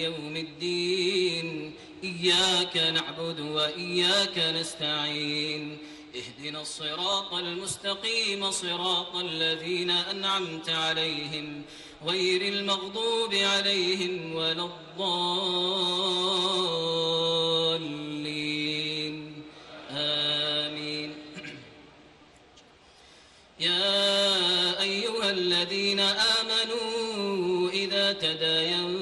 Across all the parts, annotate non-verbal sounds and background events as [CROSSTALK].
يوم الدين. إياك نعبد وإياك نستعين. اهدنا الصراط المستقيم صراط الذين أنعمت عليهم غير المغضوب عليهم ولا الضالين. آمين. [CLEARS THROAT] يا أيها الذين آمنوا إذا تداينتم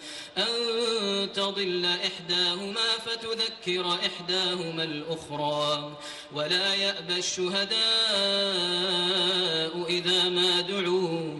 أن تضل إحداهما فتذكر إحداهما الأخرى. ولا يأبى الشهداء إذا ما دعوا.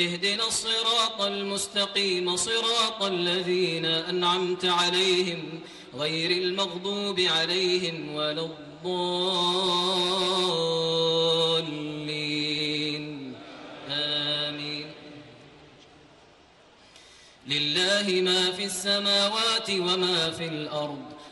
اهدنا الصراط المستقيم صراط الذين أنعمت عليهم غير المغضوب عليهم ولا الضالين. آمين. لله ما في السماوات وما في الأرض.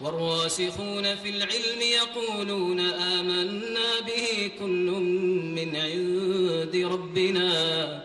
والراسخون في العلم يقولون آمنا به كل من عند ربنا.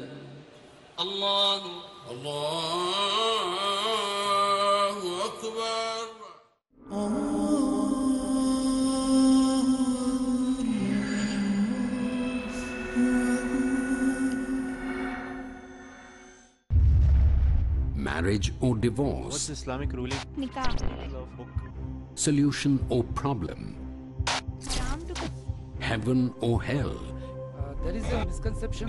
الله الله أكبر Marriage or What's divorce, Islamic ruling Nikah. of book? solution or problem, Islam to heaven or hell. Uh, there is a misconception.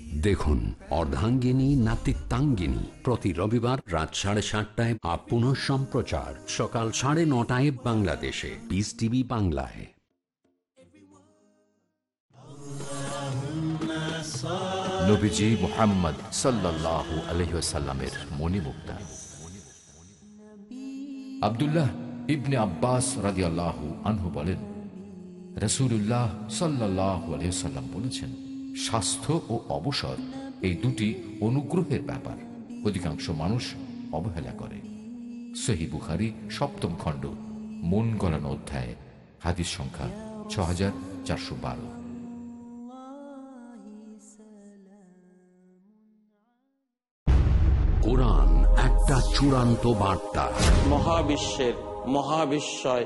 দেখুন, অর্ধাঙ্গিনী, নাতিত্বাঙ্গিনী। প্রতি রবিবার রাত সাড়ে সাতটায় আপ পুনঃ সম্প্রচার। সকাল সাড়ে নটায় বাংলাদেশে। পিস টিভি বাংলায়। নবীজি ইবনে আব্বাস আনহু বলেন বলেছেন স্বাস্থ্য ও অবসর এই দুটি অনুগ্রহের ব্যাপার অধিকাংশ মানুষ অবহেলা করে। সহি বুখারি সপ্তম খণ্ড মন গলানো অধ্যায় হাদিস সংখ্যা ছ হাজার চারশো বারো। কোরআন একটা চূড়ান্ত বার্তা। মহাবিশ্বের মহাবিশ্বয়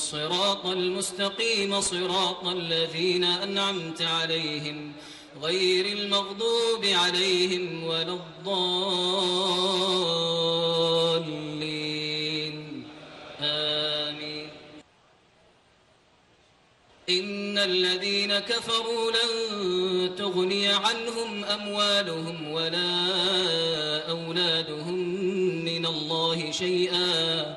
الصراط المستقيم صراط الذين أنعمت عليهم غير المغضوب عليهم ولا الضالين. آمين. إن الذين كفروا لن تغني عنهم أموالهم ولا وأولادهم من الله شيئا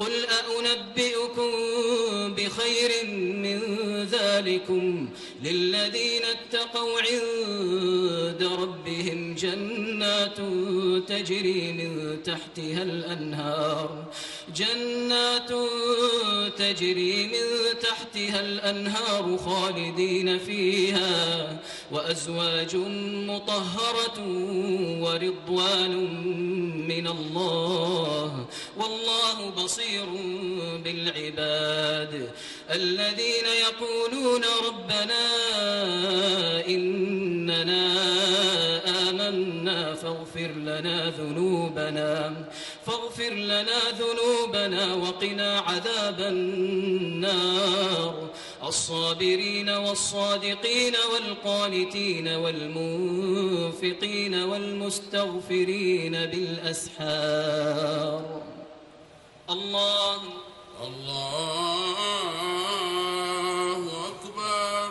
قل أنبئكم بخير من ذلكم للذين اتقوا عند ربهم جنات تجري من تحتها الأنهار جنات تجري من تحتها الأنهار خالدين فيها وأزواج مطهرة ورضوان من الله. والله بصير بالعباد. الذين يقولون ربنا إننا آمنا فاغفر لنا ذنوبنا. فاغفر لنا ذنوبنا وقنا عذاب النار. الصابرين والصادقين والقانتين والمنفقين والمستغفرين بالأسحار. الله. الله أكبر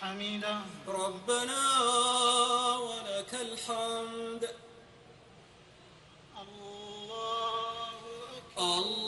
حمده ربنا ولك الحمد. الله أكبر. الله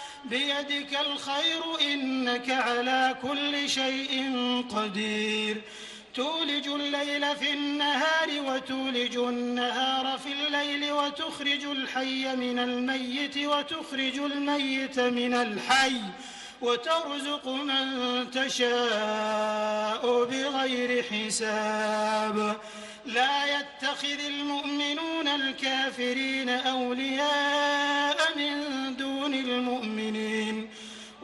بيدك الخير إنك على كل شيء قدير. تولج الليل في النهار وتولج النهار في الليل وتخرج الحي من الميت وتخرج الميت من الحي. وترزق من تشاء بغير حساب. لا يتخذ المؤمنون الكافرين أولياء من دون المؤمنين.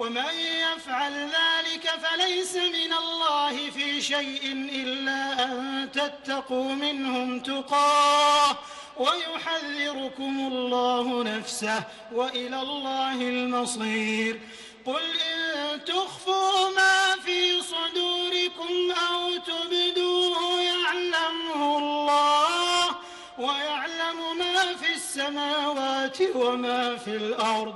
ومن يفعل ذلك فليس من الله في شيء إلا أن تتقوا منهم تقاه ويحذركم الله نفسه وإلى الله المصير. قل إن تخفوا ما في صدوركم أو تبدوه يعلمه الله ويعلم ما في السماوات وما في الأرض.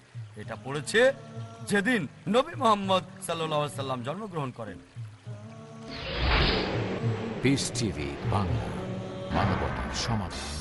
এটা পড়েছে যেদিন নবী মোহাম্মদ সাল্লাহ সাল্লাম জন্মগ্রহণ করেন। বাংলা মানবতার সমাধান